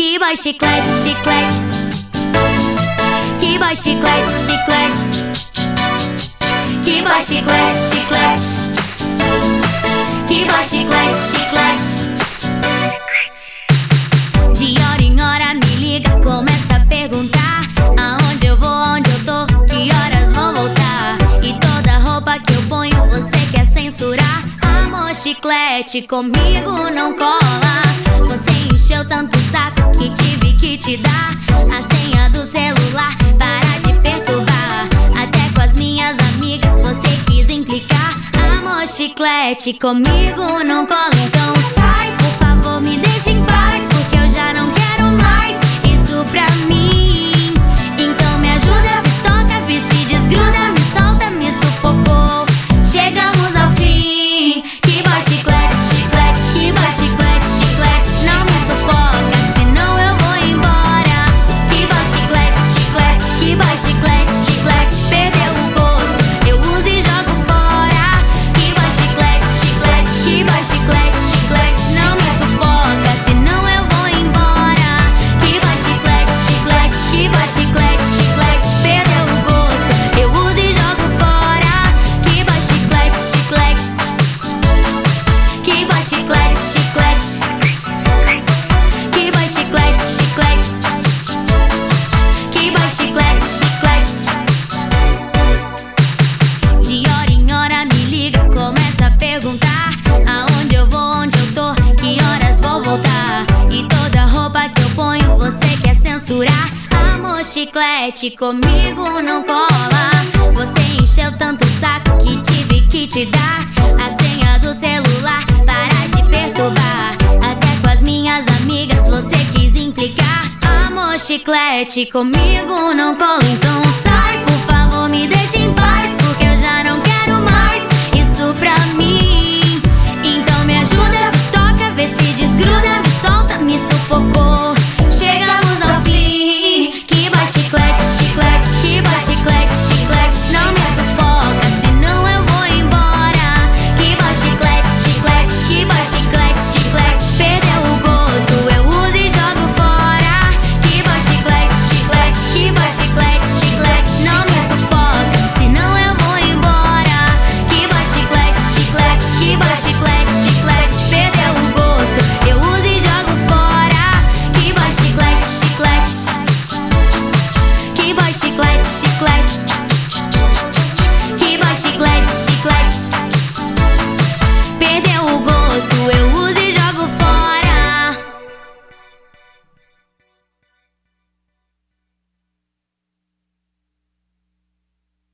Que boy chiclete, chiclete. Que boy chiclete, chiclete. Que boy chiclete, chiclete. Que boy chiclete, chiclete. De hora em hora me liga, começa a perguntar Aonde eu vou, onde eu tô, que horas vou voltar E toda roupa que eu ponho você quer censurar Amor chiclete, comigo não cola Você encheu tanto saco que tive que te dar. A senha do celular, para de perturbar. Até com as minhas amigas você quis implicar. Amor chiclete, comigo não cola Então chiclete, comigo não cola. Você encheu tanto saco que tive que te dar A senha do celular, para de perturbar Até com as minhas amigas você quis implicar. Amor chiclete, comigo não cola Então sai, por favor, me deixa em paz